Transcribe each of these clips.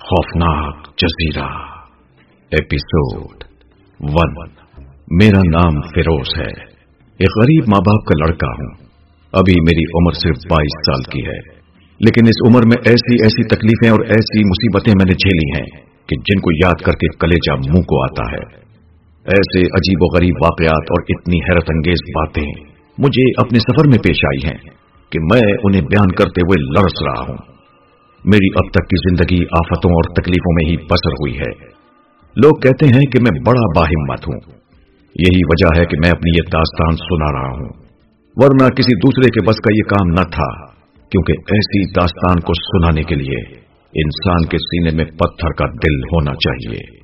خوفناک جزیرہ۔ Episode one میرا نام فیروز ہے۔ ایک غریب ماں باپ کا لڑکا ہوں۔ ابھی میری عمر صرف بائیس سال کی ہے۔ لیکن اس عمر میں ایسی ایسی تکلیفیں اور ایسی مصیبتیں میں نے جھیلی ہیں کہ جن کو یاد کر کے کلیجا منہ کو آتا ہے۔ ایسے عجیب و غریب واقعات اور اتنی حیرت انگیز باتیں مجھے اپنے سفر میں پیش آئی ہیں کہ میں انہیں بیان کرتے ہوئے لڑس رہا ہوں۔ میری اب تک کی زندگی آفتوں اور تکلیفوں میں ہی بسر ہوئی ہے۔ لوگ کہتے ہیں کہ میں بڑا باہمت ہوں۔ یہی وجہ ہے کہ میں اپنی یہ داستان سنا رہا ہوں۔ ورنہ کسی دوسرے کے بس کا یہ کام نہ تھا، کیونکہ ایسی داستان کو سنانے کے لیے انسان کے سینے میں پتھر کا دل ہونا چاہیے۔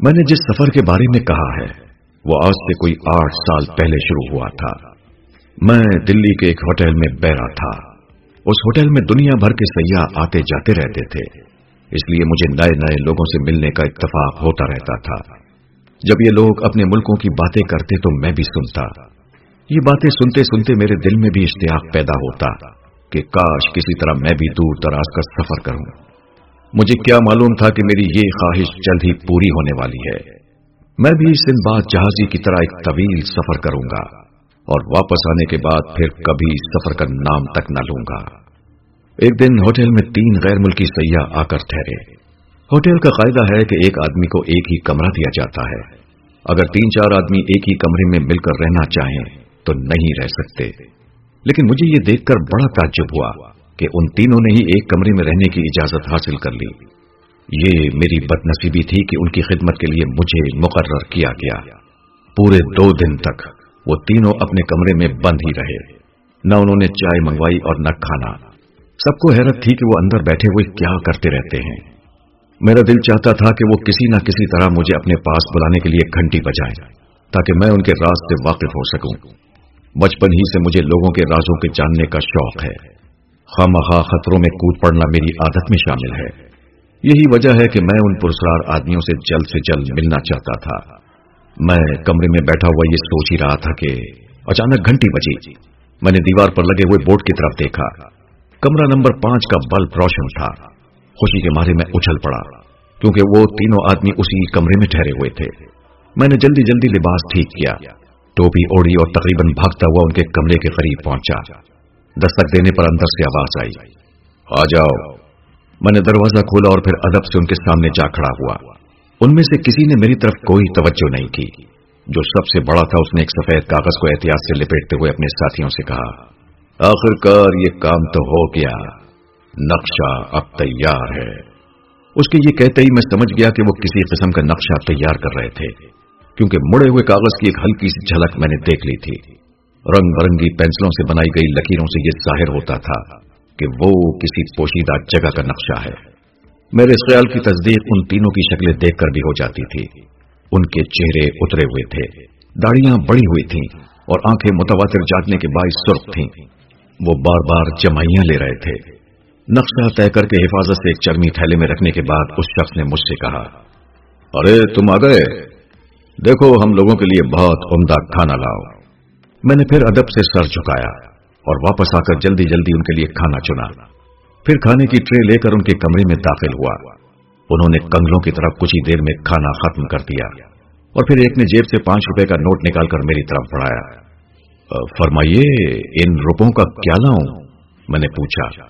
میں نے جس سفر کے بارے میں کہا ہے، وہ آج سے کوئی آٹھ سال پہلے شروع ہوا تھا۔ میں دلی کے ایک ہوٹل میں بیرا تھا۔ اس ہوٹل میں دنیا بھر کے سیاح آتے جاتے رہتے تھے۔ اس لیے مجھے نئے نئے لوگوں سے ملنے کا اتفاق ہوتا رہتا تھا۔ جب یہ لوگ اپنے ملکوں کی باتیں کرتے تو میں بھی سنتا۔ یہ باتیں سنتے سنتے میرے دل میں بھی اشتیاق پیدا ہوتا کہ کاش کسی طرح میں بھی دور دراز کا سفر کروں۔ مجھے کیا معلوم تھا کہ میری یہ خواہش جلد ہی پوری ہونے والی ہے۔ میں بھی سن بات جہازی کی طرح ایک طویل سفر کروں گا۔ اور واپس آنے کے بعد پھر کبھی سفر کا نام تک نہ لوں گا۔ ایک دن ہوٹل میں تین غیر ملکی سیاح آ کر ٹھہرے۔ ہوٹل کا قاعدہ ہے کہ ایک آدمی کو ایک ہی کمرہ دیا جاتا ہے۔ اگر تین چار آدمی ایک ہی کمرے میں مل کر رہنا چاہیں تو نہیں رہ سکتے۔ لیکن مجھے یہ دیکھ کر بڑا تعجب ہوا کہ ان تینوں نے ہی ایک کمرے میں رہنے کی اجازت حاصل کر لی۔ یہ میری بد نصیبی تھی کہ ان کی خدمت کے لیے مجھے مقرر کیا گیا۔ پورے دو دن تک وہ تینوں اپنے کمرے میں بند ہی رہے۔ نہ انہوں نے چائے منگوائی اور نہ کھانا۔ سب کو حیرت تھی کہ وہ اندر بیٹھے ہوئے کیا کرتے رہتے ہیں۔ میرا دل چاہتا تھا کہ وہ کسی نہ کسی طرح مجھے اپنے پاس بلانے کے لیے گھنٹی بجائے تاکہ میں ان کے راز سے واقف ہو سکوں۔ بچپن ہی سے مجھے لوگوں کے رازوں کے جاننے کا شوق ہے۔ خواہ خطروں میں کود پڑنا میری عادت میں شامل ہے۔ یہی وجہ ہے کہ میں ان پرسرار آدمیوں سے جلد سے جلد ملنا چاہتا تھا۔ میں کمرے میں بیٹھا ہوا یہ سوچ ہی رہا تھا کہ اچانک گھنٹی بجی۔ میں نے دیوار پر لگے ہوئے بورڈ کی طرف دیکھا۔ کمرہ نمبر پانچ کا بلب روشن تھا۔ خوشی کے مارے میں اچھل پڑا، کیونکہ وہ تینوں آدمی اسی کمرے میں ٹھہرے ہوئے تھے۔ میں نے جلدی جلدی لباس ٹھیک کیا۔ ٹوپی اوڑی اور تقریباً بھاگتا ہوا ان کے کمرے کے قریب پہنچا۔ دستک دینے پر اندر سے آواز آئی۔ آ جاؤ۔ میں نے دروازہ کھولا اور پھر ادب سے ان کے سامنے جا کھڑا ہوا۔ ان میں سے کسی نے میری طرف کوئی توجہ نہیں کی۔ جو سب سے بڑا تھا اس نے ایک سفید کاغذ کو احتیاط سے لپیٹتے ہوئے اپنے ساتھیوں سے کہا آخر کار یہ کام تو ہو گیا۔ نقشہ اب تیار ہے۔ اس کے یہ کہتے ہی میں سمجھ گیا کہ وہ کسی قسم کا نقشہ تیار کر رہے تھے، کیونکہ مڑے ہوئے کاغذ کی ایک ہلکی سی جھلک میں نے دیکھ لی تھی۔ رنگ برنگی پینسلوں سے بنائی گئی لکیروں سے یہ ظاہر ہوتا تھا کہ وہ کسی پوشیدہ جگہ کا نقشہ ہے۔ میرے خیال کی تصدیق ان تینوں کی شکلیں دیکھ کر بھی ہو جاتی تھی۔ ان کے چہرے اترے ہوئے تھے داڑیاں بڑی ہوئی تھیں اور آنکھیں متواتر جاگنے کے باعث سرخ تھیں۔ وہ بار بار جمائیاں لے رہے تھے۔ نقشہ طے کر کے حفاظت سے ایک چرمی تھیلے میں رکھنے کے بعد اس شخص نے مجھ سے کہا، ارے، تم آ گئے۔ دیکھو، ہم لوگوں کے لیے بہت عمدہ کھانا لاؤ۔ میں نے پھر ادب سے سر جھکایا اور واپس آ کر جلدی جلدی ان کے لیے کھانا چنا۔ پھر کھانے کی ٹرے لے کر ان کے کمرے میں داخل ہوا۔ انہوں نے کنگلوں کی طرف کچھ ہی دیر میں کھانا ختم کر دیا اور پھر ایک نے جیب سے پانچ روپے کا نوٹ نکال کر میری طرف بڑھایا۔ فرمائیے، ان روپوں کا کیا لاؤں؟ میں نے پوچھا۔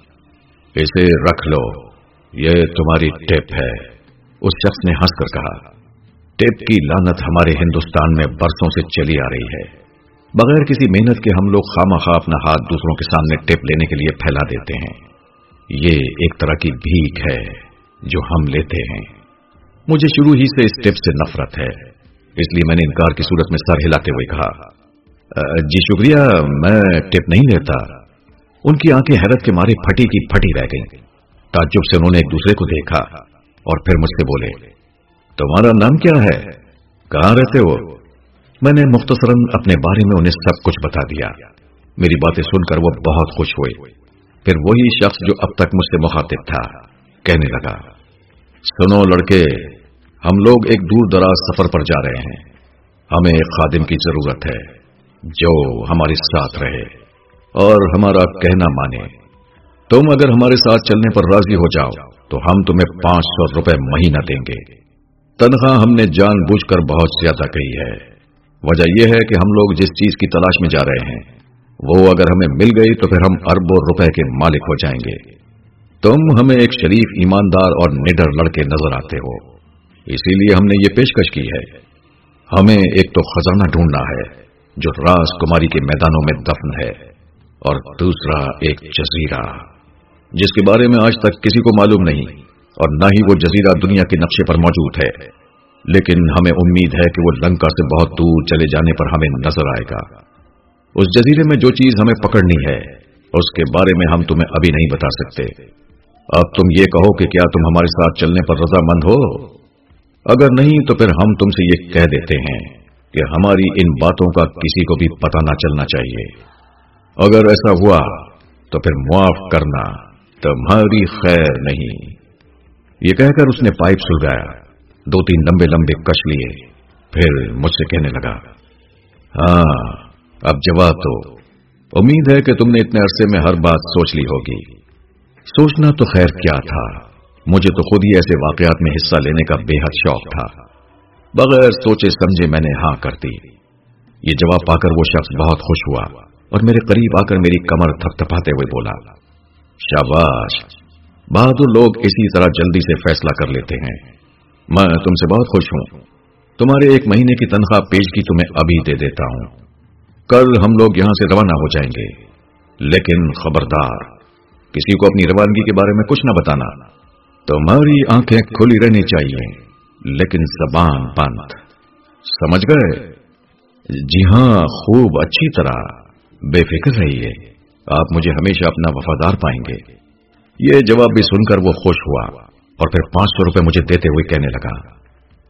اسے رکھ لو، یہ تمہاری ٹیپ ہے۔ اس شخص نے ہنس کر کہا۔ ٹیپ کی لانت ہمارے ہندوستان میں برسوں سے چلی آ رہی ہے۔ بغیر کسی محنت کے ہم لوگ خامہ خواہ اپنا ہاتھ دوسروں کے سامنے ٹپ لینے کے لیے پھیلا دیتے ہیں۔ یہ ایک طرح کی بھیک ہے جو ہم لیتے ہیں۔ مجھے شروع ہی سے اس ٹپ سے نفرت ہے، اس لیے میں نے انکار کی صورت میں سر ہلاتے ہوئے کہا جی شکریہ، میں ٹپ نہیں لیتا۔ ان کی آنکھیں حیرت کے مارے پھٹی کی پھٹی رہ گئی تعجب سے انہوں نے ایک دوسرے کو دیکھا اور پھر مجھ سے بولے، تمہارا نام کیا ہے؟ کہاں رہتے ہو؟ میں نے مختصراً اپنے بارے میں انہیں سب کچھ بتا دیا۔ میری باتیں سن کر وہ بہت خوش ہوئے۔ پھر وہی شخص جو اب تک مجھ سے مخاطب تھا، کہنے لگا، سنو لڑکے، ہم لوگ ایک دور دراز سفر پر جا رہے ہیں۔ ہمیں ایک خادم کی ضرورت ہے، جو ہمارے ساتھ رہے۔ اور ہمارا کہنا مانے، تم اگر ہمارے ساتھ چلنے پر راضی ہو جاؤ، تو ہم تمہیں پانچ سو روپے مہینہ دیں گے۔ تنخواہ ہم نے جان بوجھ کر بہت زیادہ کہی ہے۔ وجہ یہ ہے کہ ہم لوگ جس چیز کی تلاش میں جا رہے ہیں وہ اگر ہمیں مل گئی تو پھر ہم اربوں روپے کے مالک ہو جائیں گے۔ تم ہمیں ایک شریف ایماندار اور نڈر لڑکے نظر آتے ہو۔ اسی لیے ہم نے یہ پیشکش کی ہے۔ ہمیں ایک تو خزانہ ڈھونڈنا ہے، جو راس کماری کے میدانوں میں دفن ہے، اور دوسرا ایک جزیرہ، جس کے بارے میں آج تک کسی کو معلوم نہیں، اور نہ ہی وہ جزیرہ دنیا کے نقشے پر موجود ہے۔ لیکن ہمیں امید ہے کہ وہ لنکا سے بہت دور چلے جانے پر ہمیں نظر آئے گا۔ اس جزیرے میں جو چیز ہمیں پکڑنی ہے، اس کے بارے میں ہم تمہیں ابھی نہیں بتا سکتے۔ اب تم یہ کہو کہ کیا تم ہمارے ساتھ چلنے پر رضامند ہو؟ اگر نہیں تو پھر ہم تم سے یہ کہہ دیتے ہیں کہ ہماری ان باتوں کا کسی کو بھی پتہ نہ چلنا چاہیے۔ اگر ایسا ہوا تو پھر معاف کرنا تمہاری خیر نہیں۔ یہ کہہ کر اس نے پائپ سلگایا، دو تین لمبے لمبے کش لیے، پھر مجھ سے کہنے لگا ہاں اب جواب تو، امید ہے کہ تم نے اتنے عرصے میں ہر بات سوچ لی ہوگی۔ سوچنا تو خیر کیا تھا، مجھے تو خود ہی ایسے واقعات میں حصہ لینے کا بے حد شوق تھا۔ بغیر سوچے سمجھے میں نے ہاں کر دی۔ یہ جواب پا کر وہ شخص بہت خوش ہوا اور میرے قریب آ کر میری کمر تھپ تھپاتے ہوئے بولا، شاباش، بہادر لوگ اسی طرح جلدی سے فیصلہ کر لیتے ہیں۔ میں تم سے بہت خوش ہوں۔ تمہارے ایک مہینے کی تنخواہ پیش کی تمہیں ابھی دے دیتا ہوں۔ کل ہم لوگ یہاں سے روانہ ہو جائیں گے۔ لیکن خبردار، کسی کو اپنی روانگی کے بارے میں کچھ نہ بتانا۔ تمہاری آنکھیں کھلی رہنی چاہیے، لیکن زبان بند۔ سمجھ گئے؟ جی ہاں خوب اچھی طرح۔ بے فکر رہیے، آپ مجھے ہمیشہ اپنا وفادار پائیں گے۔ یہ جواب بھی سن کر وہ خوش ہوا اور پھر پانچ سو روپے مجھے دیتے ہوئے کہنے لگا،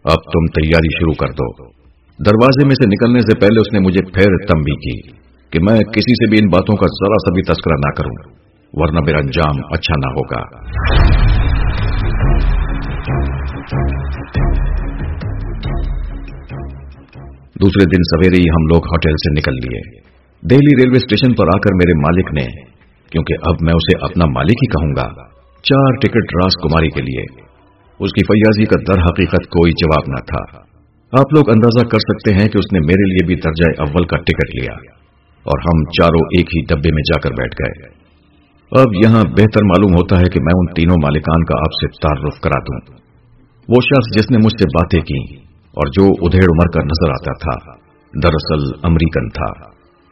اب تم تیاری شروع کر دو۔ دروازے میں سے نکلنے سے پہلے اس نے مجھے پھر تمبی کی کہ میں کسی سے بھی ان باتوں کا ذرا سا بھی تذکرہ نہ کروں، ورنہ میرا انجام اچھا نہ ہوگا۔ دوسرے دن سویرے ہی ہم لوگ ہوٹل سے نکل لیے۔ دہلی ریلوے اسٹیشن پر آ کر میرے مالک نے، کیونکہ اب میں اسے اپنا مالک ہی کہوں گا، چار ٹکٹ راس کماری کے لیے۔ اس کی فیاضی کا در حقیقت کوئی جواب نہ تھا۔ آپ لوگ اندازہ کر سکتے ہیں کہ اس نے میرے لیے بھی درجہ اول کا ٹکٹ لیا اور ہم چاروں ایک ہی ڈبے میں جا کر بیٹھ گئے۔ اب یہاں بہتر معلوم ہوتا ہے کہ میں ان تینوں مالکان کا آپ سے تعارف کرا دوں۔ وہ شخص جس نے مجھ سے باتیں کی اور جو ادھیڑ عمر کا نظر آتا تھا، دراصل امریکن تھا۔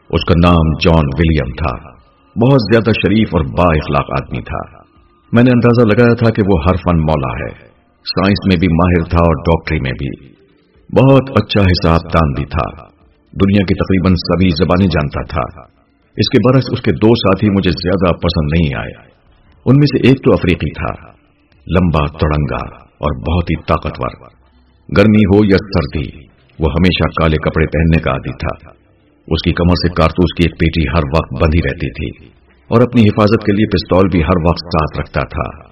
اس کا نام جان ولیم تھا۔ بہت زیادہ شریف اور با اخلاق آدمی تھا۔ میں نے اندازہ لگایا تھا کہ وہ ہر فن مولا ہے۔ سائنس میں بھی ماہر تھا اور ڈاکٹری میں بھی۔ بہت اچھا حساب دان بھی تھا۔ دنیا کی تقریباً سبھی زبانیں جانتا تھا۔ اس کے برعکس اس کے دو ساتھی مجھے زیادہ پسند نہیں آئے۔ ان میں سے ایک تو افریقی تھا، لمبا تڑنگا اور بہت ہی طاقتور۔ گرمی ہو یا سردی، وہ ہمیشہ کالے کپڑے پہننے کا عادی تھا۔ اس کی کمر سے کارتوس کی ایک پیٹی ہر وقت بندھی رہتی تھی اور اپنی حفاظت کے لیے پستول بھی ہر وقت ساتھ رکھتا تھا۔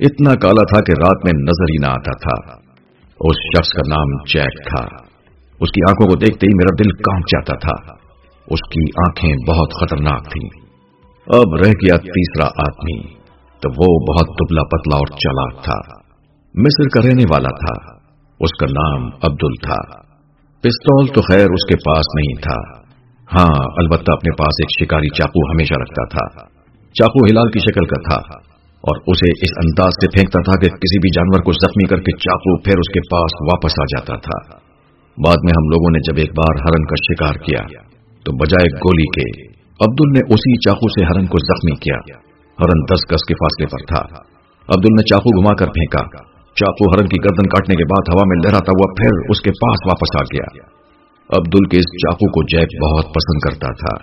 اتنا کالا تھا کہ رات میں نظر ہی نہ آتا تھا۔ اس شخص کا نام جیک تھا۔ اس کی آنکھوں کو دیکھتے ہی میرا دل کانپ جاتا تھا۔ اس کی آنکھیں بہت خطرناک تھیں۔ اب رہ گیا تیسرا آدمی۔ تو وہ بہت دبلا پتلا اور چالاک تھا۔ مصر کا رہنے والا تھا۔ اس کا نام عبدل تھا۔ پستول تو خیر اس کے پاس نہیں تھا۔ ہاں البتہ اپنے پاس ایک شکاری چاقو ہمیشہ رکھتا تھا۔ چاقو ہلال کی شکل کا تھا۔ اور اسے اس انداز سے پھینکتا تھا کہ کسی بھی جانور کو زخمی کر کے چاقو پھر اس کے پاس واپس آ جاتا تھا۔ بعد میں ہم لوگوں نے جب ایک بار ہرن کا شکار کیا، تو بجائے گولی کے عبدل نے اسی چاقو سے ہرن کو زخمی کیا۔ ہرن دس گز کے فاصلے پر تھا۔ عبدل نے چاقو گھما کر پھینکا۔ چاقو ہرن کی گردن کاٹنے کے بعد ہوا میں لہراتا ہوا پھر اس کے پاس واپس آ گیا۔ عبدل کے اس چاقو کو جیک بہت پسند کرتا تھا،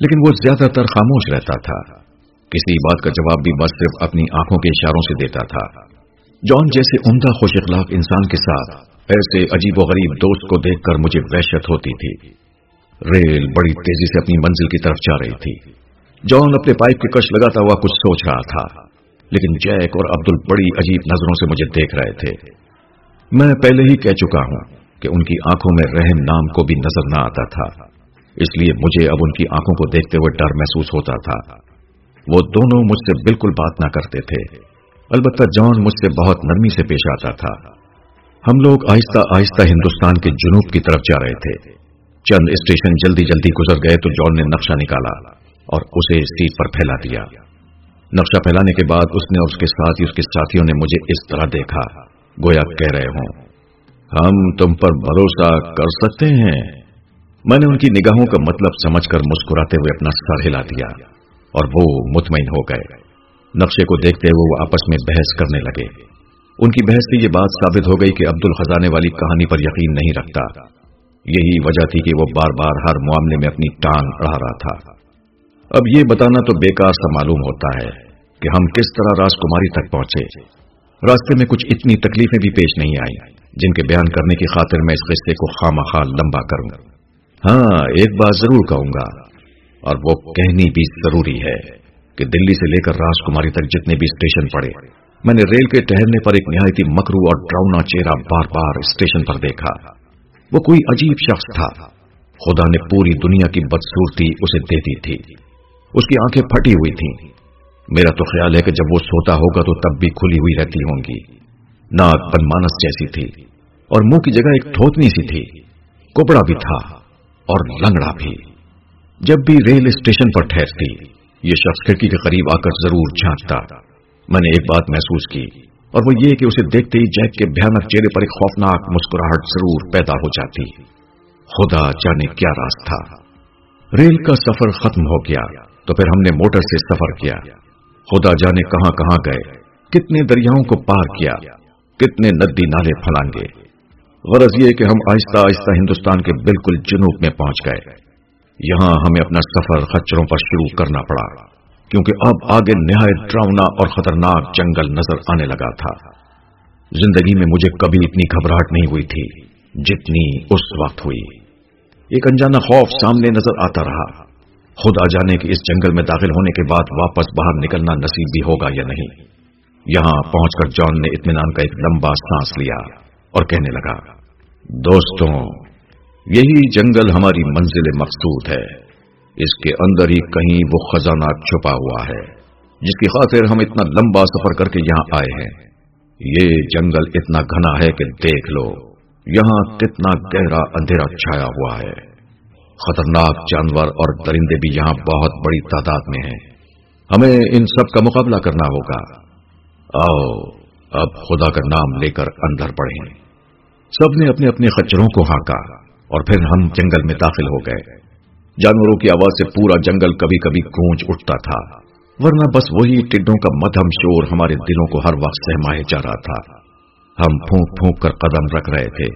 لیکن وہ زیادہ تر خاموش رہتا تھا۔ کسی بات کا جواب بھی بس صرف اپنی آنکھوں کے اشاروں سے دیتا تھا۔ جان جیسے عمدہ خوش اخلاق انسان کے ساتھ ایسے عجیب و غریب دوست کو دیکھ کر مجھے وحشت ہوتی تھی۔ ریل بڑی تیزی سے اپنی منزل کی طرف جا رہی تھی۔ جان اپنے پائپ کے کش لگاتا ہوا کچھ سوچ رہا تھا، لیکن جیک اور عبدل بڑی عجیب نظروں سے مجھے دیکھ رہے تھے۔ میں پہلے ہی کہہ چکا ہوں کہ ان کی آنکھوں میں رحم نام کو بھی نظر نہ آتا تھا، اس لیے مجھے اب ان کی آنکھوں کو دیکھتے ہوئے ڈر محسوس ہوتا تھا۔ وہ دونوں مجھ سے بالکل بات نہ کرتے تھے۔ البتہ جان مجھ سے بہت نرمی سے پیش آتا تھا۔ ہم لوگ آہستہ آہستہ ہندوستان کے جنوب کی طرف جا رہے تھے۔ چند اسٹیشن جلدی جلدی گزر گئے تو جان نے نقشہ نکالا اور اسے سیٹ پر پھیلا دیا۔ نقشہ پھیلانے کے بعد اس نے اور اس کے ساتھ ہی اس کے ساتھیوں نے مجھے اس طرح دیکھا۔ گویا کہہ رہے ہوں، ہم تم پر بھروسہ کر سکتے ہیں۔ میں نے ان کی نگاہوں کا مطلب سمجھ کر مسکراتے ہوئے اپنا سر ہلا دیا۔ اور وہ مطمئن ہو گئے۔ نقشے کو دیکھتے ہوئے وہ آپس میں بحث کرنے لگے۔ ان کی بحث سے یہ بات ثابت ہو گئی کہ عبد الخزانے والی کہانی پر یقین نہیں رکھتا۔ یہی وجہ تھی کہ وہ بار بار ہر معاملے میں اپنی ٹانگ اڑا رہا تھا۔ اب یہ بتانا تو بیکار سا معلوم ہوتا ہے کہ ہم کس طرح راجکماری تک پہنچے۔ راستے میں کچھ اتنی تکلیفیں بھی پیش نہیں آئی جن کے بیان کرنے کی خاطر میں اس قصے کو خام خال لمبا کروں۔ ہاں ایک بات ضرور کہوں گا۔ اور وہ کہنی بھی ضروری ہے کہ دلی سے لے کر راج کماری تک جتنے بھی اسٹیشن پڑے، میں نے ریل کے ٹہرنے پر ایک نہایتی مکرو اور ڈراؤنا چہرہ بار بار اسٹیشن پر دیکھا۔ وہ کوئی عجیب شخص تھا۔ خدا نے پوری دنیا کی بدسورتی اسے دے دی تھی۔ اس کی آنکھیں پھٹی ہوئی تھیں۔ میرا تو خیال ہے کہ جب وہ سوتا ہوگا تو تب بھی کھلی ہوئی رہتی ہوں گی۔ ناک پن مانس جیسی تھی اور منہ کی جگہ ایک تھوتنی سی تھی۔ کوپڑا بھی تھا اور لنگڑا بھی۔ جب بھی ریل اسٹیشن پر ٹھہرتی یہ شخص کھڑکی کے قریب آ کر ضرور جھانکتا۔ میں نے ایک بات محسوس کی، اور وہ یہ کہ اسے دیکھتے ہی جیک کے بھیانک چہرے پر ایک خوفناک مسکراہٹ ضرور پیدا ہو جاتی۔ خدا جانے کیا راز تھا۔ ریل کا سفر ختم ہو گیا، تو پھر ہم نے موٹر سے سفر کیا۔ خدا جانے کہاں کہاں گئے، کتنے دریاؤں کو پار کیا، کتنے ندی نالے پھلانگے۔ غرض یہ کہ ہم آہستہ آہستہ ہندوستان کے بالکل جنوب میں پہنچ گئے۔ یہاں ہمیں اپنا سفر خچروں پر شروع کرنا پڑا، کیونکہ اب آگے نہایت ڈراؤنا اور خطرناک جنگل نظر آنے لگا تھا۔ زندگی میں مجھے کبھی اتنی گھبراہٹ نہیں ہوئی تھی جتنی اس وقت ہوئی۔ ایک انجانا خوف سامنے نظر آتا رہا۔ خود آ جانے کے اس جنگل میں داخل ہونے کے بعد واپس باہر نکلنا نصیب بھی ہوگا یا نہیں؟ یہاں پہنچ کر جان نے اطمینان کا ایک لمبا سانس لیا اور کہنے لگا، دوستوں یہی جنگل ہماری منزل مقصود ہے۔ اس کے اندر ہی کہیں وہ خزانہ چھپا ہوا ہے، جس کی خاطر ہم اتنا لمبا سفر کر کے یہاں آئے ہیں۔ یہ جنگل اتنا گھنا ہے کہ دیکھ لو، یہاں کتنا گہرا اندھیرا چھایا ہوا ہے۔ خطرناک جانور اور درندے بھی یہاں بہت بڑی تعداد میں ہیں۔ ہمیں ان سب کا مقابلہ کرنا ہوگا۔ آؤ، اب خدا کا نام لے کر اندر پڑے سب نے اپنے اپنے خچروں کو ہانکا۔ اور پھر ہم جنگل میں داخل ہو گئے۔ جانوروں کی آواز سے پورا جنگل کبھی کبھی گونج اٹھتا تھا، ورنہ بس وہی ٹڈوں کا مدھم شور ہمارے دلوں کو ہر وقت سہمائے جا رہا تھا۔ ہم پھونک پھونک کر قدم رکھ رہے تھے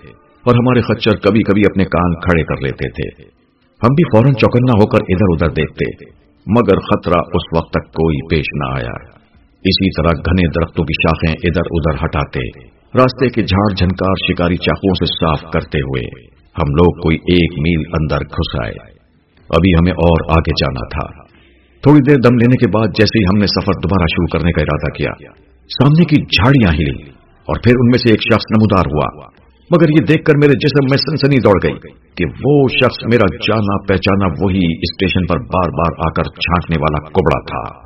اور ہمارے خچر کبھی کبھی اپنے کان کھڑے کر لیتے تھے۔ ہم بھی فوراً چوکنا ہو کر ادھر ادھر دیکھتے، مگر خطرہ اس وقت تک کوئی پیش نہ آیا۔ اسی طرح گھنے درختوں کی شاخیں ادھر ادھر ہٹاتے، راستے کے جھاڑ جھنکار شکاری چاقوں سے صاف کرتے ہوئے۔ ہم لوگ کوئی ایک میل اندر گھس آئے۔ ابھی ہمیں اور آگے جانا تھا۔ تھوڑی دیر دم لینے کے بعد جیسے ہی ہم نے سفر دوبارہ شروع کرنے کا ارادہ کیا، سامنے کی جھاڑیاں ہلی اور پھر ان میں سے ایک شخص نمودار ہوا۔ مگر یہ دیکھ کر میرے جسم میں سنسنی دوڑ گئی کہ وہ شخص میرا جانا پہچانا وہی اسٹیشن پر بار بار آ کر چھانکنے والا کوبڑا تھا۔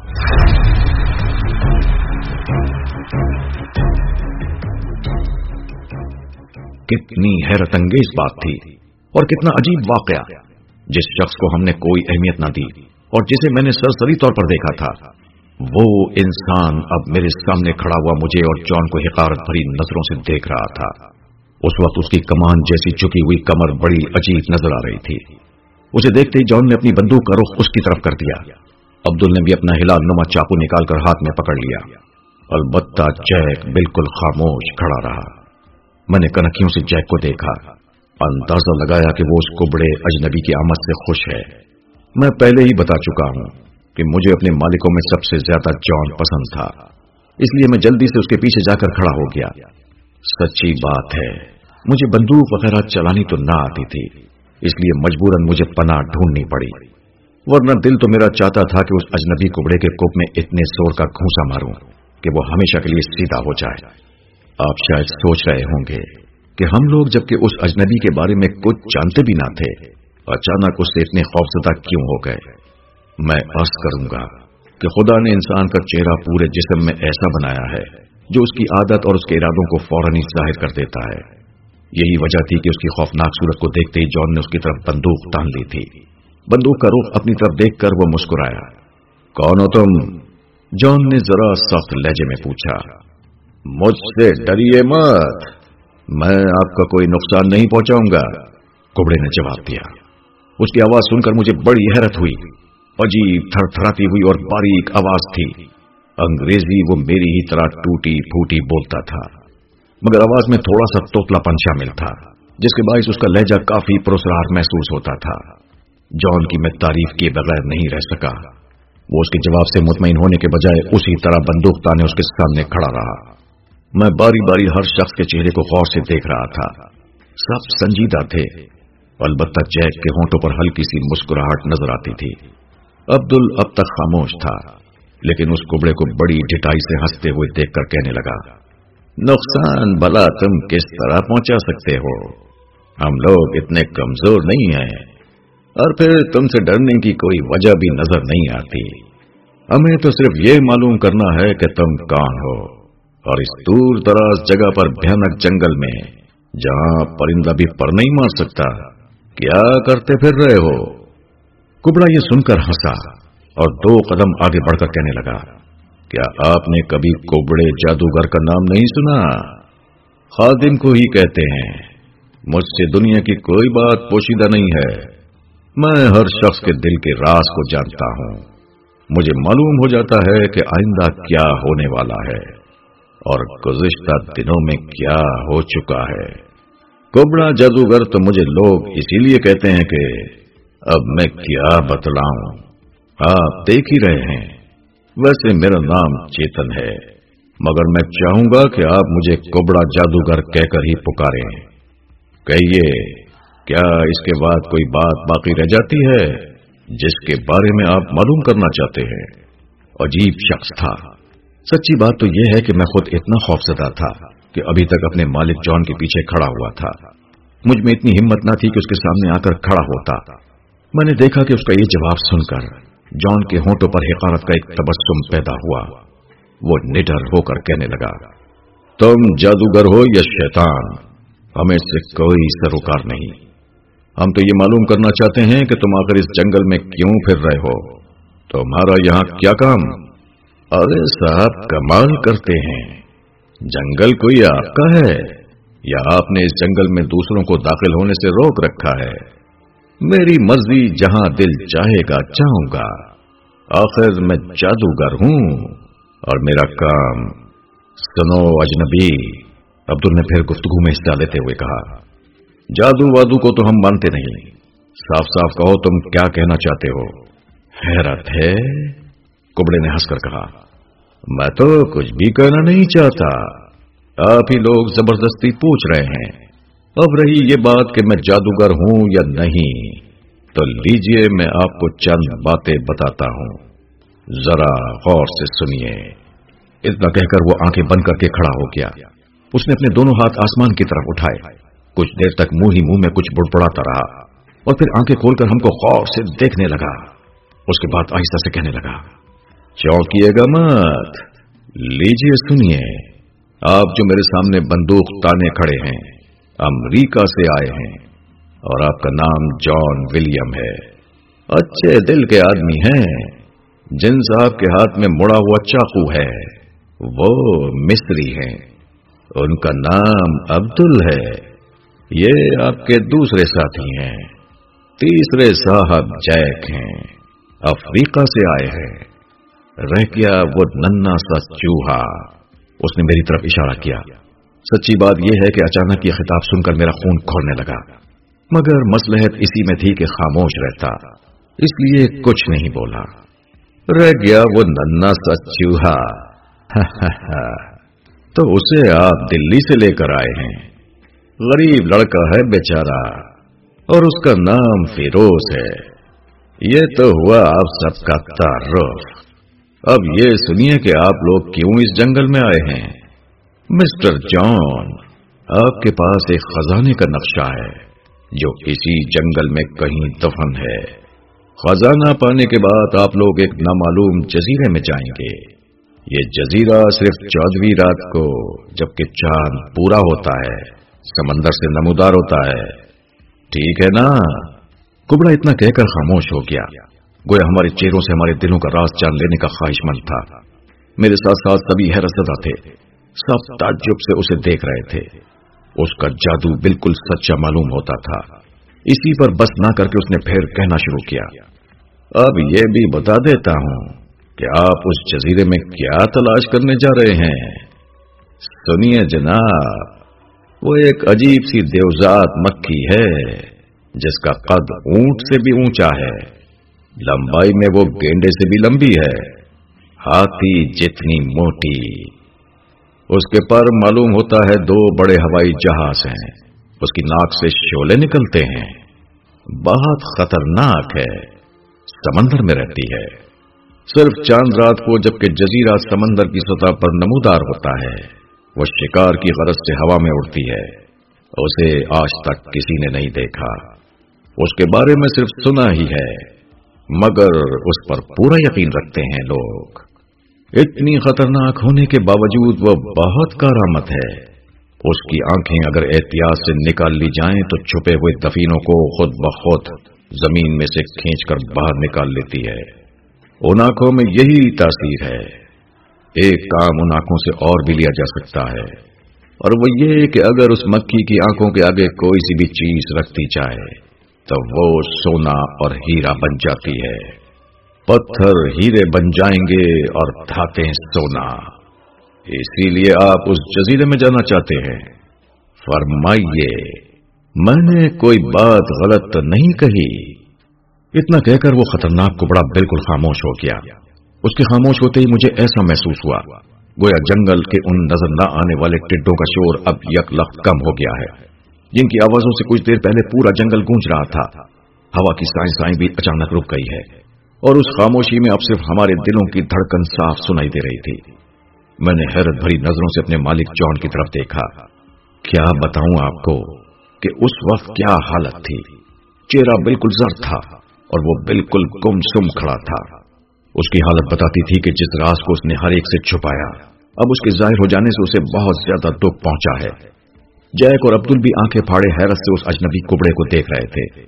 کتنی حیرت انگیز بات تھی اور کتنا عجیب واقعہ جس شخص کو ہم نے کوئی اہمیت نہ دی اور جسے میں نے سرسری طور پر دیکھا تھا۔ وہ انسان اب میرے سامنے کھڑا ہوا مجھے اور جان کو حقارت بھری نظروں سے دیکھ رہا تھا۔ اس وقت اس کی کمان جیسی چکی ہوئی کمر بڑی عجیب نظر آ رہی تھی۔ اسے دیکھتے ہی جان نے اپنی بندوق کا رخ اس کی طرف کر دیا۔ عبدل نے بھی اپنا ہلال نما چاقو نکال کر ہاتھ میں پکڑ لیا۔ البتہ جیک بالکل خاموش کھڑا رہا۔ میں نے کنکھیوں سے جیک کو دیکھا۔ اندازہ لگایا کہ وہ اس کو بڑے اجنبی کی آمد سے خوش ہے۔ میں پہلے ہی بتا چکا ہوں کہ مجھے اپنے مالکوں میں سب سے زیادہ جان پسند تھا۔ اس لیے میں جلدی سے اس کے پیچھے جا کر کھڑا ہو گیا۔ سچی بات ہے، مجھے بندوق وغیرہ چلانی تو نہ آتی تھی۔ اس لیے مجبوراً مجھے پناہ ڈھونڈنی پڑی۔ ورنہ دل تو میرا چاہتا تھا کہ اس اجنبی کبڑے کے کوپ میں اتنے سور کا گھونسا ماروں کہ وہ ہمیشہ کے لیے سیدھا ہو جائے۔ آپ شاید سوچ رہے ہوں گے کہ ہم لوگ جبکہ اس اجنبی کے بارے میں کچھ جانتے بھی نہ تھے، اچانک اس سے اتنے خوفزدہ کیوں ہو گئے؟ میں عرض کروں گا کہ خدا نے انسان کا چہرہ پورے جسم میں ایسا بنایا ہے جو اس کی عادت اور اس کے ارادوں کو فوراً ہی ظاہر کر دیتا ہے۔ یہی وجہ تھی کہ اس کی خوفناک صورت کو دیکھتے ہی جان نے اس کی طرف بندوق تان لی تھی۔ بندوق کا رخ اپنی طرف دیکھ کر وہ مسکرایا۔ کون ہو تم؟ جان نے ذرا سخت لہجے میں پوچھا۔ مجھ سے ڈریے مت۔ میں آپ کا کوئی نقصان نہیں پہنچاؤں گا۔ کبڑے نے جواب دیا۔ اس کی آواز سن کر مجھے بڑی حیرت ہوئی۔ عجیب تھر تھراتی ہوئی اور باریک آواز تھی۔ انگریزی وہ میری ہی طرح ٹوٹی پھوٹی بولتا تھا، مگر آواز میں تھوڑا سا توتلا پن شامل تھا، جس کے باعث اس کا لہجہ کافی پرسرار محسوس ہوتا تھا۔ جان کی میں تعریف کیے بغیر نہیں رہ سکا۔ وہ اس کے جواب سے مطمئن ہونے کے بجائے اسی طرح بندوق تانے اس کے سامنے کھڑا رہا۔ میں باری باری ہر شخص کے چہرے کو غور سے دیکھ رہا تھا۔ سب سنجیدہ تھے۔ البتہ جیک کے ہونٹوں پر ہلکی سی مسکراہٹ نظر آتی تھی۔ عبدل اب تک خاموش تھا، لیکن اس کبڑے کو بڑی ڈٹائی سے ہنستے ہوئے دیکھ کر کہنے لگا، نقصان بلا تم کس طرح پہنچا سکتے ہو؟ ہم لوگ اتنے کمزور نہیں ہیں۔ اور پھر تم سے ڈرنے کی کوئی وجہ بھی نظر نہیں آتی۔ ہمیں تو صرف یہ معلوم کرنا ہے کہ تم کون ہو۔ اور اس دور دراز جگہ پر بھیانک جنگل میں جہاں پرندہ بھی پر نہیں مار سکتا، کیا کرتے پھر رہے ہو؟ کبڑا یہ سن کر ہنسا اور دو قدم آگے بڑھ کر کہنے لگا، کیا آپ نے کبھی کوبڑے جادوگر کا نام نہیں سنا؟ خادم کو ہی کہتے ہیں، مجھ سے دنیا کی کوئی بات پوشیدہ نہیں ہے۔ میں ہر شخص کے دل کے راز کو جانتا ہوں۔ مجھے معلوم ہو جاتا ہے کہ آئندہ کیا ہونے والا ہے۔ اور گزشتہ دنوں میں کیا ہو چکا ہے۔ کوبڑا جادوگر تو مجھے لوگ اسی لیے کہتے ہیں کہ اب میں کیا بتلاؤں۔ آپ دیکھ ہی رہے ہیں۔ ویسے میرا نام چیتن ہے، مگر میں چاہوں گا کہ آپ مجھے کوبڑا جادوگر کہہ کر ہی پکارے کہیے، کیا اس کے بعد کوئی بات باقی رہ جاتی ہے جس کے بارے میں آپ معلوم کرنا چاہتے ہیں؟ عجیب شخص تھا۔ سچی بات تو یہ ہے کہ میں خود اتنا خوفزدہ تھا کہ ابھی تک اپنے مالک جان کے پیچھے کھڑا ہوا تھا۔ مجھ میں اتنی ہمت نہ تھی کہ اس کے سامنے آ کر کھڑا ہوتا۔ میں نے دیکھا کہ اس کا یہ جواب سن کر جان کے ہونٹوں پر حقارت کا ایک تبسم پیدا ہوا۔ وہ نڈر ہو کر کہنے لگا، تم جادوگر ہو یا شیطان؟ ہمیں سے کوئی سروکار نہیں۔ ہم تو یہ معلوم کرنا چاہتے ہیں کہ تم آخر اس جنگل میں کیوں پھر رہے ہو۔ تمہارا یہاں کیا کام؟ ارے صاحب، کمال کرتے ہیں۔ جنگل کوئی آپ کا ہے؟ یا آپ نے اس جنگل میں دوسروں کو داخل ہونے سے روک رکھا ہے؟ میری مرضی جہاں دل چاہے گا چاہوں گا۔ آخر میں جادوگر ہوں۔ اور میرا کام، سنو اجنبی، عبدل نے پھر گفتگو میں حصہ لیتے ہوئے کہا، جادو وادو کو تو ہم مانتے نہیں۔ صاف صاف کہو تم کیا کہنا چاہتے ہو۔ حیرت ہے۔ کبڑے نے ہنس کر کہا، میں تو کچھ بھی کہنا نہیں چاہتا۔ آپ ہی لوگ زبردستی پوچھ رہے ہیں۔ اب رہی یہ بات کہ میں جادوگر ہوں یا نہیں، تو لیجیے میں آپ کو چند باتیں بتاتا ہوں۔ ذرا غور سے سنیے۔ اتنا کہہ کر وہ آنکھیں بند کر کے کھڑا ہو گیا۔ اس نے اپنے دونوں ہاتھ آسمان کی طرف اٹھائے۔ کچھ دیر تک منہ ہی منہ میں کچھ بڑ پڑاتا رہا اور پھر آنکھیں کھول کر ہم کو غور سے دیکھنے لگا۔ اس کے بعد آہستہ سے کہنے لگا چوکیے گا مت لیجیے سنیے آپ جو میرے سامنے بندوق تانے کھڑے ہیں، امریکہ سے آئے ہیں، اور آپ کا نام جان ولیم ہے۔ اچھے دل کے آدمی ہیں۔ جن صاحب کے ہاتھ میں مڑا ہوا چاقو ہے۔ وہ مستری ہیں۔ ان کا نام عبدل ہے۔ یہ آپ کے دوسرے ساتھی ہیں۔ تیسرے صاحب جیک ہیں۔ افریقہ سے آئے ہیں۔ رہ گیا وہ ننا سا چوہا۔ اس نے میری طرف اشارہ کیا۔ سچی بات یہ ہے کہ اچانک یہ خطاب سن کر میرا خون کھولنے لگا۔ مگر مسلحت اسی میں تھی کہ خاموش رہتا۔ اس لیے کچھ نہیں بولا۔ رہ گیا وہ ننا سا چوہا۔ تو اسے آپ دلی سے لے کر آئے ہیں۔ غریب لڑکا ہے بیچارہ۔ اور اس کا نام فیروز ہے۔ یہ تو ہوا آپ سب کا تعارف۔ اب یہ سنیے کہ آپ لوگ کیوں اس جنگل میں آئے ہیں؟ مسٹر جان، آپ کے پاس ایک خزانے کا نقشہ ہے جو اسی جنگل میں کہیں دفن ہے۔ خزانہ پانے کے بعد آپ لوگ ایک نامعلوم جزیرے میں جائیں گے۔ یہ جزیرہ صرف چودہویں رات کو، جبکہ چاند پورا ہوتا ہے، سمندر سے نمودار ہوتا ہے۔ ٹھیک ہے نا؟ کبڑا اتنا کہہ کر خاموش ہو گیا۔ گویا ہمارے چہروں سے ہمارے دلوں کا راز جان لینے کا خواہش مند تھا۔ میرے ساتھ ساتھ سبھی حیرت زدہ تھے۔ سب تعجب سے اسے دیکھ رہے تھے۔ اس کا جادو بالکل سچا معلوم ہوتا تھا۔ اسی پر بس نہ کر کے اس نے پھر کہنا شروع کیا۔ اب یہ بھی بتا دیتا ہوں کہ آپ اس جزیرے میں کیا تلاش کرنے جا رہے ہیں۔ سنیے جناب، وہ ایک عجیب سی دیوزات مکھی ہے، جس کا قد اونٹ سے بھی اونچا ہے۔ لمبائی میں وہ گینڈے سے بھی لمبی ہے، ہاتھی جتنی موٹی۔ اس کے پر معلوم ہوتا ہے دو بڑے ہوائی جہاز ہیں۔ اس کی ناک سے شولے نکلتے ہیں۔ بہت خطرناک ہے۔ سمندر میں رہتی ہے۔ صرف چاند رات کو جبکہ جزیرہ سمندر کی سطح پر نمودار ہوتا ہے، وہ شکار کی غرض سے ہوا میں اڑتی ہے۔ اسے آج تک کسی نے نہیں دیکھا۔ اس کے بارے میں صرف سنا ہی ہے۔ مگر اس پر پورا یقین رکھتے ہیں لوگ۔ اتنی خطرناک ہونے کے باوجود وہ بہت کارآمد ہے۔ اس کی آنکھیں اگر احتیاط سے نکال لی جائیں تو چھپے ہوئے دفینوں کو خود بخود زمین میں سے کھینچ کر باہر نکال لیتی ہے۔ ان آنکھوں میں یہی تاثیر ہے۔ ایک کام ان آنکھوں سے اور بھی لیا جا سکتا ہے۔ اور وہ یہ کہ اگر اس مکھی کی آنکھوں کے آگے کوئی سی بھی چیز رکھتی جائے تو وہ سونا اور ہیرا بن جاتی ہے۔ پتھر ہیرے بن جائیں گے اور دھاتے سونا۔ اسی لیے آپ اس جزیرے میں جانا چاہتے ہیں۔ فرمائیے، میں نے کوئی بات غلط تو نہیں کہی۔ اتنا کہہ کر وہ خطرناک کپڑا بالکل خاموش ہو گیا۔ اس کے خاموش ہوتے ہی مجھے ایسا محسوس ہوا۔ گویا جنگل کے ان نظر نہ آنے والے ٹڈوں کا شور اب یک لخت کم ہو گیا ہے۔ جن کی آوازوں سے کچھ دیر پہلے پورا جنگل گونج رہا تھا۔ ہوا کی سائیں سائیں بھی اچانک رک گئی ہے۔ اور اس خاموشی میں اب صرف ہمارے دلوں کی دھڑکن صاف سنائی دے رہی تھی۔ میں نے حیرت بھری نظروں سے اپنے مالک جان کی طرف دیکھا۔ کیا بتاؤں آپ کو کہ اس وقت کیا حالت تھی؟ چہرہ بالکل زرد تھا اور وہ بالکل گم سم کھڑا تھا۔ اس کی حالت بتاتی تھی کہ جس راز کو اس نے ہر ایک سے چھپایا، اب اس کے ظاہر ہو جانے سے اسے بہت زیادہ دکھ پہنچا ہے۔ جیک اور عبدل بھی آنکھیں پھاڑے حیرت سے اس اجنبی کبڑے کو دیکھ رہے تھے۔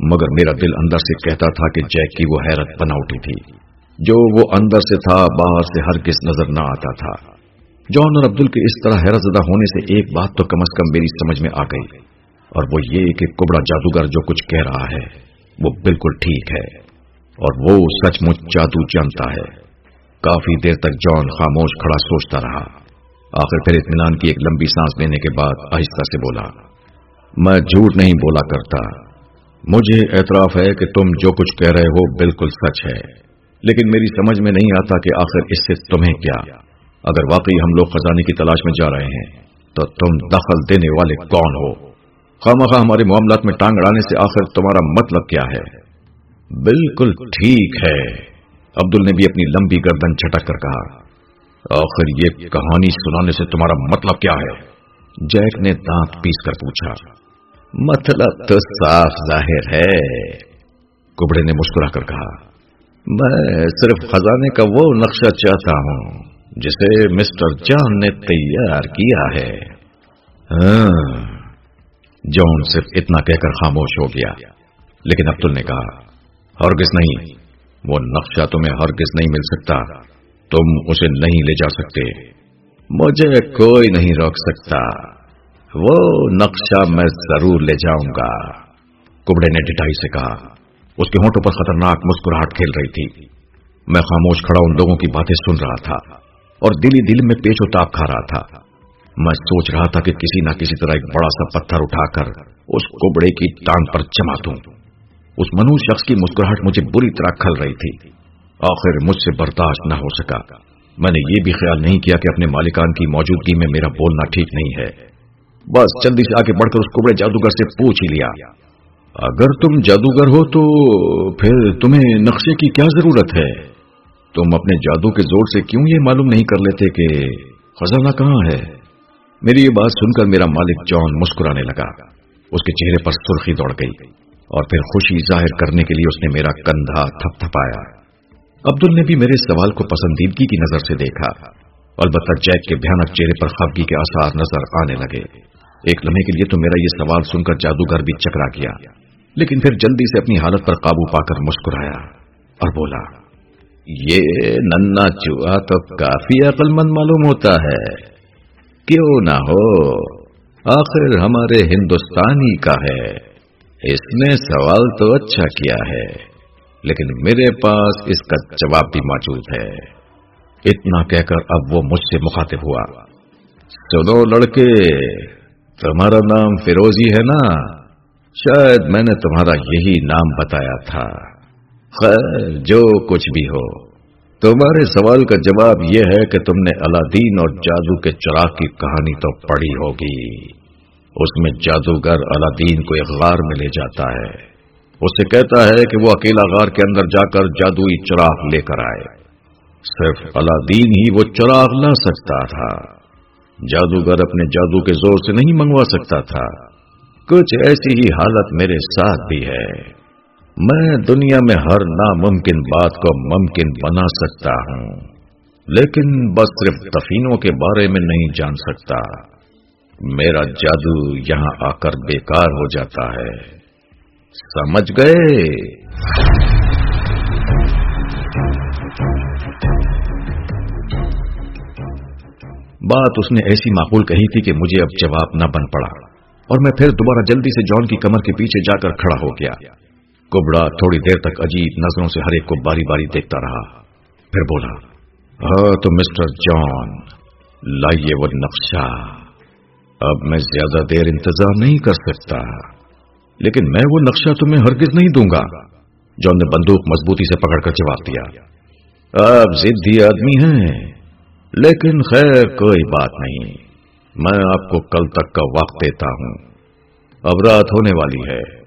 مگر میرا دل اندر سے کہتا تھا کہ جیک کی وہ حیرت بنا اٹھی تھی۔ جو وہ اندر سے تھا، باہر سے ہر کس نظر نہ آتا تھا۔ جان اور عبدل کے اس طرح حیرت زدہ ہونے سے ایک بات تو کم از کم میری سمجھ میں آ گئی۔ اور وہ یہ کہ کبڑا جادوگر جو کچھ کہہ رہا ہے، وہ بالکل ٹھیک ہے۔ اور وہ سچ مچ جادو جانتا ہے۔ کافی دیر تک جان خاموش کھڑا سوچتا رہا۔ آخر پھر اطمینان کی ایک لمبی سانس لینے کے بعد آہستہ سے بولا، میں جھوٹ نہیں بولا کرتا۔ مجھے اعتراف ہے کہ تم جو کچھ کہہ رہے ہو بالکل سچ ہے۔ لیکن میری سمجھ میں نہیں آتا کہ آخر اس سے تمہیں کیا۔ اگر واقعی ہم لوگ خزانے کی تلاش میں جا رہے ہیں، تو تم دخل دینے والے کون ہو؟ خواہ ہمارے معاملات میں ٹانگ اڑانے سے آخر تمہارا مطلب کیا ہے؟ بالکل ٹھیک ہے۔ عبدل نے بھی اپنی لمبی گردن چھٹک کر کہا آخر یہ کہانی سنانے سے تمہارا مطلب کیا ہے؟ جیک نے دانت پیس کر پوچھا مطلب تو صاف ظاہر ہے۔ کبڑے نے مسکرا کر کہا، میں صرف خزانے کا وہ نقشہ چاہتا ہوں، جسے مسٹر جان نے تیار کیا ہے۔ ہاں جون صرف اتنا کہہ کر خاموش ہو گیا۔ لیکن عبدل نے کہا، ہرگز نہیں، وہ نقشہ تمہیں ہرگز نہیں مل سکتا۔ تم اسے نہیں لے جا سکتے۔ مجھے کوئی نہیں روک سکتا۔ وہ نقشہ میں ضرور لے جاؤں گا۔ کبڑے نے ڈٹائی سے کہا۔ اس کے ہونٹوں پر خطرناک مسکراہٹ کھیل رہی تھی۔ میں خاموش کھڑا ان لوگوں کی باتیں سن رہا تھا اور دلی دل میں پیچ و تاپ کھا رہا تھا۔ میں سوچ رہا تھا کہ کسی نہ کسی طرح ایک بڑا سا پتھر اٹھا کر اس کبڑے کی ٹانگ پر جما دوں۔ اس منو شخص کی مسکراہٹ مجھے بری طرح کھل رہی تھی۔ آخر مجھ سے برداشت نہ ہو سکا۔ میں نے یہ بھی خیال نہیں کیا کہ اپنے مالکان کی موجودگی میں میرا بولنا ٹھیک نہیں ہے۔ بس جلدی سے آگے بڑھ کر اس کبڑے جادوگر سے پوچھ ہی لیا۔ اگر تم جادوگر ہو تو پھر تمہیں نقشے کی کیا ضرورت ہے؟ تم اپنے جادو کے زور سے کیوں یہ معلوم نہیں کر لیتے کہ خزانہ کہاں ہے؟ میری یہ بات سن کر میرا مالک جان مسکرانے لگا۔ اس کے چہرے پر سرخی دوڑ گئی اور پھر خوشی ظاہر کرنے کے لیے اس نے میرا کندھا تھپ تھپایا۔ عبدل نے بھی میرے سوال کو پسندیدگی کی نظر سے دیکھا۔ البتہ جیک کے بھیانک چہرے پر خفگی کے آثار نظر آنے لگے۔ ایک لمحے کے لیے تو میرا یہ سوال سن کر جادوگر بھی چکرا گیا لیکن پھر جلدی سے اپنی حالت پر قابو پا کر مسکرایا اور بولا، یہ ننا چوہا تو کافی عقل مند معلوم ہوتا ہے۔ کیوں نہ ہو؟ آخر ہمارے ہندوستانی کا ہے۔ اس نے سوال تو اچھا کیا ہے۔ لیکن میرے پاس اس کا جواب بھی موجود ہے۔ اتنا کہہ کر اب وہ مجھ سے مخاطب ہوا۔ سنو لڑکے، تمہارا نام فیروزی ہے نا؟ شاید میں نے تمہارا یہی نام بتایا تھا۔ خیر، جو کچھ بھی ہو۔ تمہارے سوال کا جواب یہ ہے کہ تم نے الادین اور جادو کے چراغ کی کہانی تو پڑھی ہوگی۔ اس میں جادوگر الادین کو ایک غار میں لے جاتا ہے۔ اسے کہتا ہے کہ وہ اکیلا غار کے اندر جا کر جادوئی چراغ لے کر آئے۔ صرف الادین ہی وہ چراغ لا سکتا تھا۔ جادوگر اپنے جادو کے زور سے نہیں منگوا سکتا تھا۔ کچھ ایسی ہی حالت میرے ساتھ بھی ہے۔ میں دنیا میں ہر ناممکن بات کو ممکن بنا سکتا ہوں۔ لیکن بس صرف دفینوں کے بارے میں نہیں جان سکتا۔ میرا جادو یہاں آ کر بیکار ہو جاتا ہے۔ سمجھ گئے۔ بات اس نے ایسی معقول کہی تھی کہ مجھے اب جواب نہ بن پڑا اور میں پھر دوبارہ جلدی سے جان کی کمر کے پیچھے جا کر کھڑا ہو گیا۔ کبڑا تھوڑی دیر تک عجیب نظروں سے ہر ایک کو باری باری دیکھتا رہا۔ پھر بولا ہاں تو مسٹر جان، لائیے وہ نقشہ۔ اب میں زیادہ دیر انتظار نہیں کر سکتا۔ لیکن میں وہ نقشہ تمہیں ہرگز نہیں دوں گا جان نے بندوق مضبوطی سے پکڑ کر جواب دیا۔ آپ ضدی آدمی ہیں، لیکن خیر کوئی بات نہیں۔ میں آپ کو کل تک کا وقت دیتا ہوں۔ اب رات ہونے والی ہے۔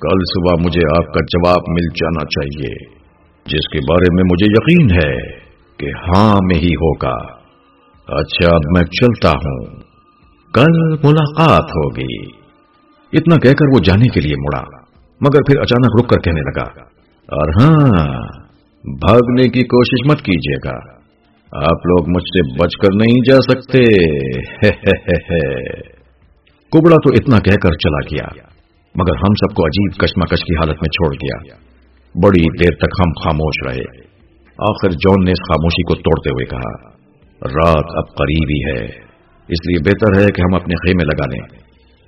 کل صبح مجھے آپ کا جواب مل جانا چاہیے، جس کے بارے میں مجھے یقین ہے کہ ہاں میں ہی ہوگا۔ اچھا اب میں چلتا ہوں۔ کل ملاقات ہوگی۔ اتنا کہہ کر وہ جانے کے لیے مڑا، مگر پھر اچانک رک کر کہنے لگا، اور ہاں بھاگنے کی کوشش مت کیجیے گا۔ آپ لوگ مجھ سے بچ کر نہیں جا سکتے۔ کبڑا تو اتنا کہہ کر چلا گیا، مگر ہم سب کو عجیب کشمکش کی حالت میں چھوڑ دیا بڑی دیر تک ہم خاموش رہے۔ آخر جون نے اس خاموشی کو توڑتے ہوئے کہا، رات اب قریب ہی ہے، اس لیے بہتر ہے کہ ہم اپنے خیمے لگا لیں۔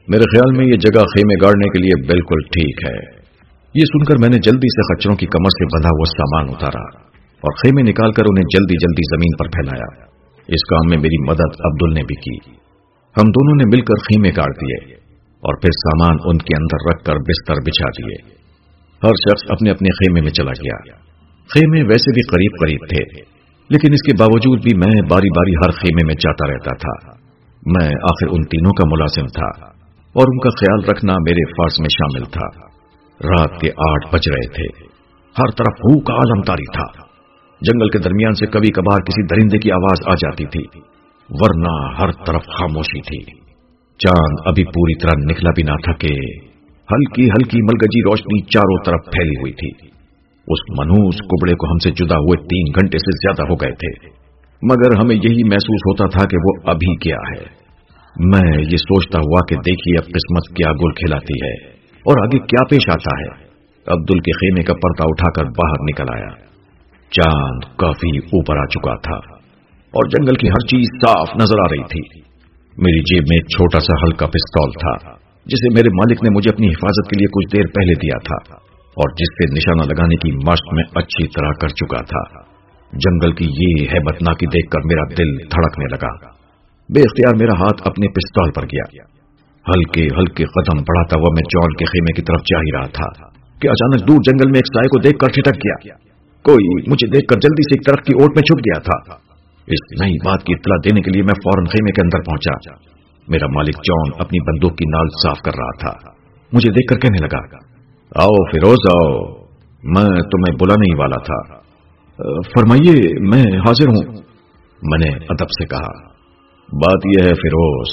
میرے خیال میں یہ جگہ خیمے گاڑنے کے لیے بالکل ٹھیک ہے۔ یہ سن کر میں نے جلدی سے خچروں کی کمر سے بندھا ہوا سامان اتارا اور خیمے نکال کر انہیں جلدی جلدی زمین پر پھیلایا۔ اس کام میں میری مدد عبدل نے بھی کی۔ ہم دونوں نے مل کر خیمے کاٹ دیے اور پھر سامان ان کے اندر رکھ کر بستر بچھا دیے۔ ہر شخص اپنے اپنے خیمے میں چلا گیا۔ خیمے ویسے بھی قریب قریب تھے، لیکن اس کے باوجود بھی میں باری باری ہر خیمے میں جاتا رہتا تھا۔ میں آخر ان تینوں کا ملازم تھا۔ اور ان کا خیال رکھنا میرے فرض میں شامل تھا۔ رات کے آٹھ بج رہے تھے۔ ہر طرف ہو کا عالم تاری تھا۔ جنگل کے درمیان سے کبھی کبھار کسی درندے کی آواز آ جاتی تھی۔ ورنہ ہر طرف خاموشی تھی۔ چاند ابھی پوری طرح نکلا بھی نہ تھا کہ ہلکی ہلکی ملگجی روشنی چاروں طرف پھیلی ہوئی تھی۔ اس منوس کبڑے کو ہم سے جدا ہوئے تین گھنٹے سے زیادہ ہو گئے تھے۔ مگر ہمیں یہی محسوس ہوتا تھا کہ وہ ابھی کیا ہے۔ میں یہ سوچتا ہوا کہ دیکھیے اب قسمت کیا گل کھلاتی ہے۔ اور آگے کیا پیش آتا ہے۔ عبدل کے خیمے کا پردہ اٹھا کر باہر نکل آیا۔ چاند کافی اوپر آ چکا تھا اور جنگل کی ہر چیز صاف نظر آ رہی تھی۔ میری جیب میں ایک چھوٹا سا ہلکا پستول تھا، جسے میرے مالک نے مجھے اپنی حفاظت کے لیے کچھ دیر پہلے دیا تھا اور جس سے نشانہ لگانے کی مشق میں اچھی طرح کر چکا تھا۔ جنگل کی یہ ہے بتناکی دیکھ کر میرا دل دھڑکنے لگا۔ بے اختیار میرا ہاتھ اپنے پستول پر گیا۔ ہلکے ہلکے قدم بڑھاتا ہوا میں جان کے خیمے کی طرف جا ہی رہا تھا کہ اچانک دور جنگل میں ایک سائے کو دیکھ کر ٹھٹک گیا۔ کوئی مجھے دیکھ کر جلدی سے ایک طرف کی اوٹ میں چھپ گیا تھا۔ اس نئی بات کی اطلاع دینے کے لیے میں فوراً خیمے کے اندر پہنچا۔ میرا مالک جان اپنی بندوق کی نال صاف کر رہا تھا۔ مجھے دیکھ کر کہنے لگا، آؤ فیروز، آؤ۔ میں تمہیں بلانے ہی والا تھا۔ فرمائیے، میں حاضر ہوں۔ میں نے ادب سے کہا۔ بات یہ ہے فیروز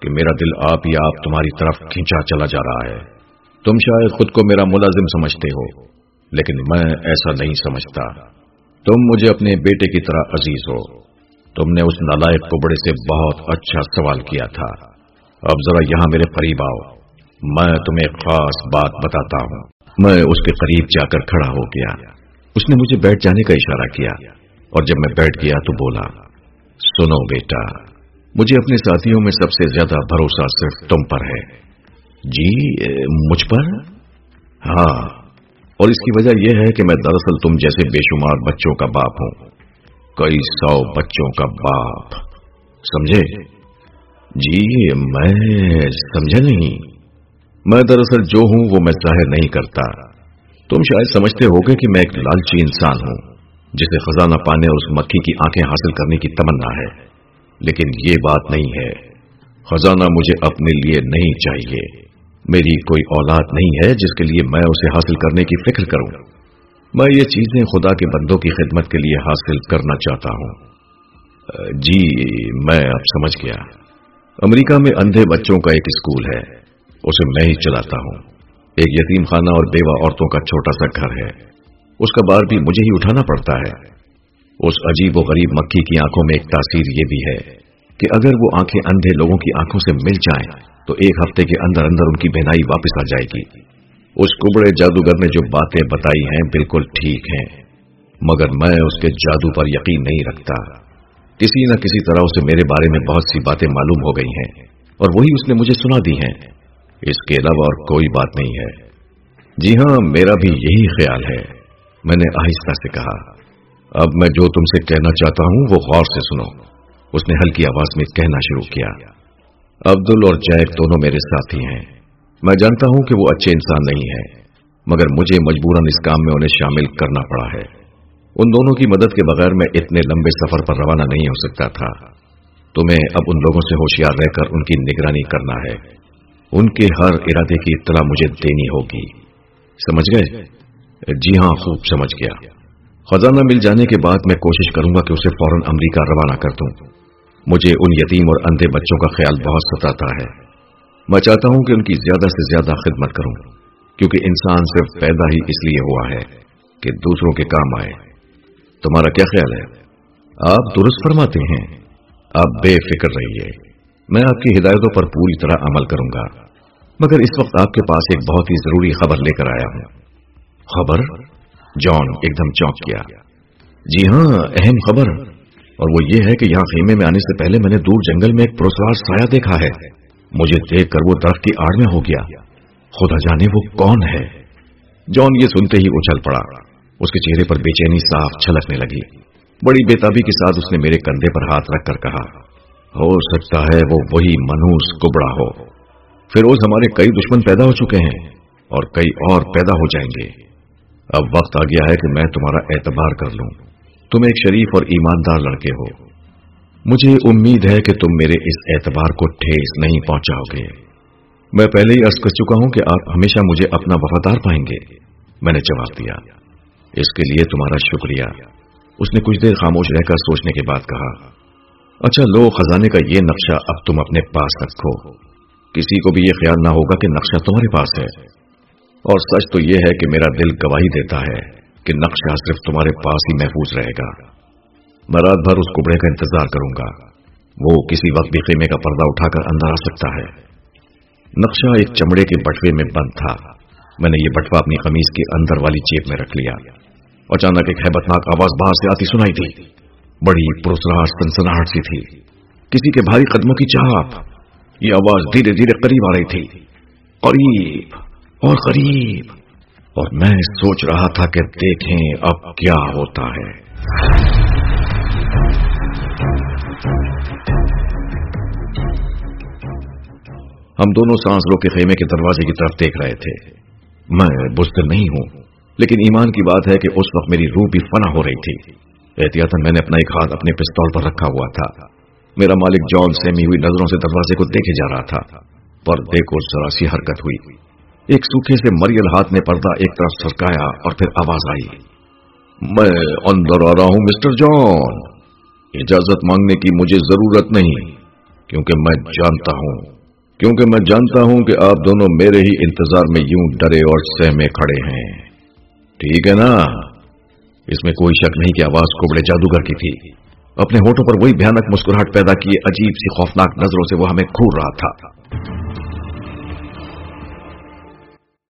کہ میرا دل آپ ہی آپ تمہاری طرف کھینچا چلا جا رہا ہے۔ تم شاید خود کو میرا ملازم سمجھتے ہو، لیکن میں ایسا نہیں سمجھتا۔ تم مجھے اپنے بیٹے کی طرح عزیز ہو۔ تم نے اس نالائق کبڑے سے بہت اچھا سوال کیا تھا۔ اب ذرا یہاں میرے قریب آؤ۔ میں تمہیں خاص بات بتاتا ہوں۔ میں اس کے قریب جا کر کھڑا ہو گیا۔ اس نے مجھے بیٹھ جانے کا اشارہ کیا۔ اور جب میں بیٹھ گیا تو بولا، سنو بیٹا مجھے اپنے ساتھیوں میں سب سے زیادہ بھروسہ صرف تم پر ہے۔ جی مجھ پر؟ ہاں۔ اور اس کی وجہ یہ ہے کہ میں دراصل تم جیسے بے شمار بچوں کا باپ ہوں۔ کئی سو بچوں کا باپ۔ سمجھے؟ جی میں سمجھا نہیں۔ میں دراصل جو ہوں وہ میں ظاہر نہیں کرتا۔ تم شاید سمجھتے ہوگے کہ میں ایک لالچی انسان ہوں، جسے خزانہ پانے اور اس مکھی کی آنکھیں حاصل کرنے کی تمنا ہے۔ لیکن یہ بات نہیں ہے۔ خزانہ مجھے اپنے لیے نہیں چاہیے۔ میری کوئی اولاد نہیں ہے جس کے لیے میں اسے حاصل کرنے کی فکر کروں۔ میں یہ چیزیں خدا کے بندوں کی خدمت کے لیے حاصل کرنا چاہتا ہوں۔ جی میں اب سمجھ گیا۔ امریکہ میں اندھے بچوں کا ایک اسکول ہے۔ اسے میں ہی چلاتا ہوں۔ ایک یتیم خانہ اور بیوہ عورتوں کا چھوٹا سا گھر ہے۔ اس کا بار بھی مجھے ہی اٹھانا پڑتا ہے۔ اس عجیب و غریب مکھی کی آنکھوں میں ایک تاثیر یہ بھی ہے کہ اگر وہ آنکھیں اندھے لوگوں کی آنکھوں سے مل جائیں، تو ایک ہفتے کے اندر اندر ان کی بہنائی واپس آ جائے گی۔ اس کبڑے جادوگر نے جو باتیں بتائی ہیں، بالکل ٹھیک ہیں۔ مگر میں اس کے جادو پر یقین نہیں رکھتا۔ کسی نہ کسی طرح اسے میرے بارے میں بہت سی باتیں معلوم ہو گئی ہیں، اور وہی اس نے مجھے سنا دی ہیں۔ اس کے علاوہ اور کوئی بات نہیں ہے۔ جی ہاں میرا بھی یہی خیال ہے۔ میں نے آہستہ سے کہا۔ اب میں جو تم سے کہنا چاہتا ہوں وہ غور سے سنو۔ اس نے ہلکی آواز میں کہنا شروع کیا۔ عبدل اور جیک دونوں میرے ساتھی ہیں۔ میں جانتا ہوں کہ وہ اچھے انسان نہیں ہیں، مگر مجھے مجبوراً اس کام میں انہیں شامل کرنا پڑا ہے۔ ان دونوں کی مدد کے بغیر میں اتنے لمبے سفر پر روانہ نہیں ہو سکتا تھا۔ تمہیں اب ان لوگوں سے ہوشیار رہ کر ان کی نگرانی کرنا ہے۔ ان کے ہر ارادے کی اطلاع مجھے دینی ہوگی۔ سمجھ گئے؟ جی ہاں خوب سمجھ گیا۔ خزانہ مل جانے کے بعد میں کوشش کروں گا کہ اسے فوراً امریکہ روانہ کر دوں۔ مجھے ان یتیم اور اندھے بچوں کا خیال بہت ستاتا ہے۔ میں چاہتا ہوں کہ ان کی زیادہ سے زیادہ خدمت کروں، کیونکہ انسان صرف پیدا ہی اس لیے ہوا ہے کہ دوسروں کے کام آئے۔ تمہارا کیا خیال ہے؟ آپ درست فرماتے ہیں۔ آپ بے فکر رہیے۔ میں آپ کی ہدایتوں پر پوری طرح عمل کروں گا۔ مگر اس وقت آپ کے پاس ایک بہت ہی ضروری خبر لے کر آیا ہوں۔ خبر؟ جان ایک دم چونک گیا جی ہاں اہم خبر۔ اور وہ یہ ہے کہ یہاں خیمے میں آنے سے پہلے میں نے دور جنگل میں ایک پروسرار سایہ دیکھا ہے۔ مجھے دیکھ کر وہ درخت کی آڑ میں ہو گیا۔ خدا جانے وہ کون ہے۔ جان یہ سنتے ہی اچھل پڑا۔ اس کے چہرے پر بے چینی صاف چھلکنے لگی۔ بڑی بےتابی کے ساتھ اس نے میرے کندھے پر ہاتھ رکھ کر کہا، ہو سکتا ہے وہ وہی منوس کبڑا ہو۔ فیروز ہمارے کئی دشمن پیدا ہو چکے ہیں اور کئی اور پیدا ہو جائیں گے۔ اب وقت آ گیا ہے کہ میں تمہارا اعتبار کر لوں۔ تم ایک شریف اور ایماندار لڑکے ہو۔ مجھے امید ہے کہ تم میرے اس اعتبار کو ٹھیس نہیں پہنچاؤ گے میں پہلے ہی عرض کر چکا ہوں کہ آپ ہمیشہ مجھے اپنا وفادار پائیں گے۔ میں نے جواب دیا۔ اس کے لیے تمہارا شکریہ۔ اس نے کچھ دیر خاموش رہ کر سوچنے کے بعد کہا اچھا لو، خزانے کا یہ نقشہ اب تم اپنے پاس رکھو۔ کسی کو بھی یہ خیال نہ ہوگا کہ نقشہ تمہارے پاس ہے۔ اور سچ تو یہ ہے کہ میرا دل گواہی دیتا ہے کہ نقشہ صرف تمہارے پاس ہی محفوظ رہے گا۔ میں رات بھر اس کبڑے کا انتظار کروں گا۔ وہ کسی وقت بھی خیمے کا پردہ اٹھا کر اندر آ سکتا ہے۔ نقشہ ایک چمڑے کے بٹوے میں بند تھا۔ میں نے یہ بٹوا اپنی قمیض کے اندر والی جیب میں رکھ لیا۔ اچانک ایک حیبتناک آواز باہر سے آتی سنائی تھی بڑی پرسراہٹ سنسناہٹ سی تھی۔ کسی کے بھاری قدموں کی چاپ۔ یہ آواز دھیرے دھیرے قریب آ رہی تھی۔ قریب۔ اور قریب اور میں سوچ رہا تھا کہ دیکھیں اب کیا ہوتا ہے۔ ہم دونوں سانس رو کے خیمے کے دروازے کی طرف دیکھ رہے تھے۔ میں بزدل نہیں ہوں، لیکن ایمان کی بات ہے کہ اس وقت میری روح بھی فنا ہو رہی تھی۔ احتیاط میں نے اپنا ایک ہاتھ اپنے پستول پر رکھا ہوا تھا۔ میرا مالک جان سیمی ہوئی نظروں سے دروازے کو دیکھے جا رہا تھا۔ پر دیکھو ذرا سی حرکت ہوئی۔ ایک سوکھے سے مریل ہاتھ نے پردہ ایک طرف سرکایا اور پھر آواز آئی۔ میں اندر آ رہا ہوں، مسٹر جان۔ اجازت مانگنے کی مجھے ضرورت نہیں، کیونکہ میں جانتا ہوں۔ کیونکہ میں جانتا ہوں کہ آپ دونوں میرے ہی انتظار میں یوں ڈرے اور سہمے کھڑے ہیں۔ ٹھیک ہے نا؟ اس میں کوئی شک نہیں کہ آواز کو بڑے جادوگر کی تھی۔ اپنے ہوٹوں پر وہی بھیانک مسکراہٹ پیدا کیے عجیب سی خوفناک نظروں سے وہ ہمیں کھور رہا تھا۔